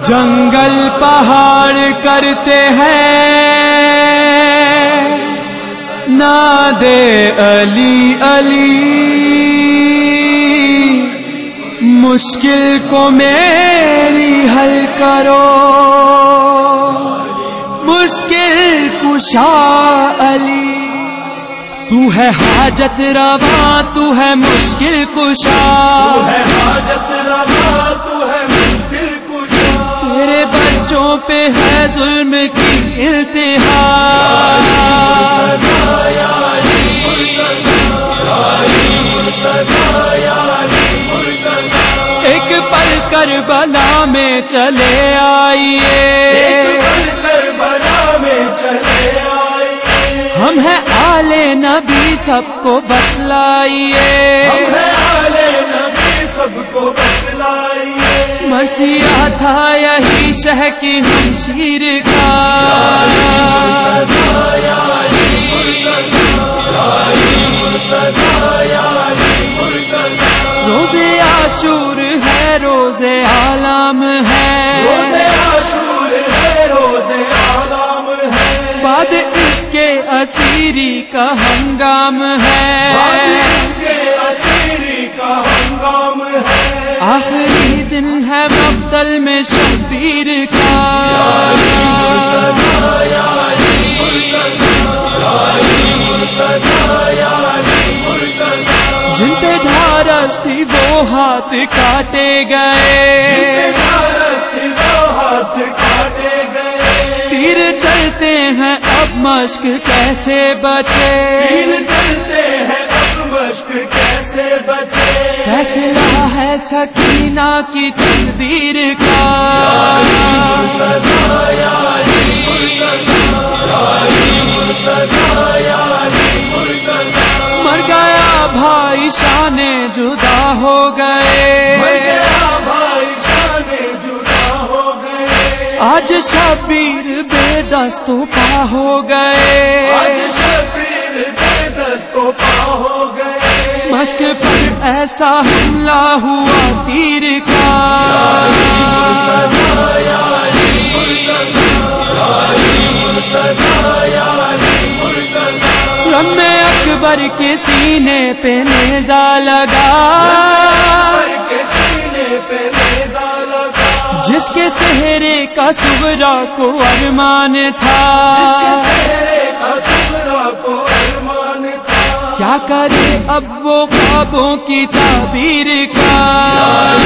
جنگل پہاڑ کرتے ہیں۔ نادے علی علی۔ مشکل کو میری حل کرو۔ مشکل کشا علی۔ تو ہے حاجت رواں، تو ہے مشکل کشا۔ پہ ہے ظلم کی انتہا۔ ایک پل کر بنا میں چلے آئیے۔ میں چلے آئے ہم ہیں آلے نبی سب کو بتلائیے۔ مسیح تھا یہی شہ کی ہم شیر کا۔ روز عاشور ہے روز عالم ہے۔ بعد اس کے اسیری کا ہنگام ہے۔ مقتل میں شبیر کا جن پہ ڈھارس تھی وہ ہاتھ کاٹے گئے ہاتھ کاٹے گئے۔ تیر چلتے ہیں اب مشق کیسے بچے؟ کیسے بچے؟ فیصلہ ہے سکینہ کی تقدیر کا؟ مر گیا بھائی شان جدا ہو گئے۔ آج شبیر بے دستوں پا ہو آج گئے شبیر بے دستوں پا ہو گئے پر ایسا حملہ ہوا تیر کا۔ رم اکبر کے سینے پہ نیزا لگا۔ سینے پہ لگا جس کے سہرے کا سغرا کو ارمان تھا۔ کیا کرے اب وہ خوابوں کی تعبیر کا؟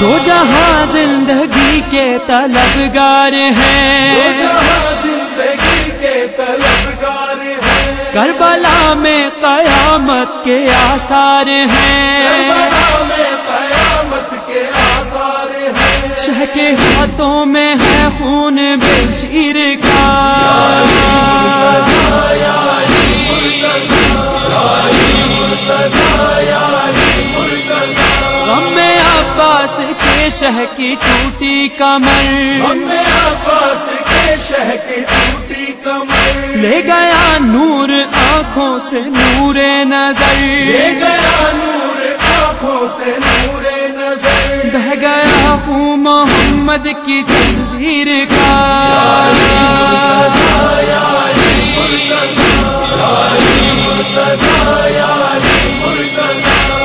دو جہاں زندگی کے طلبگار ہیں۔ طلبگار کربلا میں قیامت کے آثار ہیں۔ شہ کے ہاتھوں میں ہے خون بے شیر کا۔ غم میں عباس کے شہ کی ٹوٹی کمر۔ ہمیں عباس کے شہ کی ٹوٹی کمر لے گیا نور آنکھوں سے نور لے نظر گیا نور آنکھوں سے محمد کی تصویر کا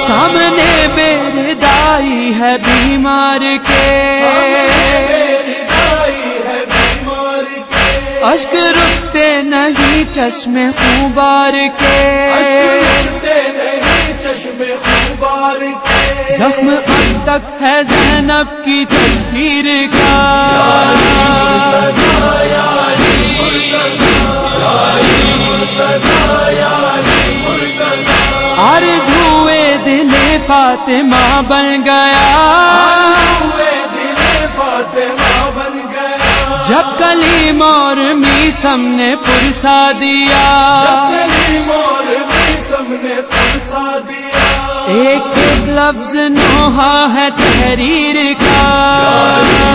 سامنے بیر دائی ہے بیمار کے بیمار اشک رکتے نہیں چشمے خوبار کے چشمے خوبار کے زخم اب تک ہے زینب کی تصویر کا۔ آر جھوئے دل فاطمہ بن گیا دل فاطمہ بن گیا۔ جب کلیم اور میسم نے پرسا دیا۔ ایک لفظ نوحہ ہے تحریر کا۔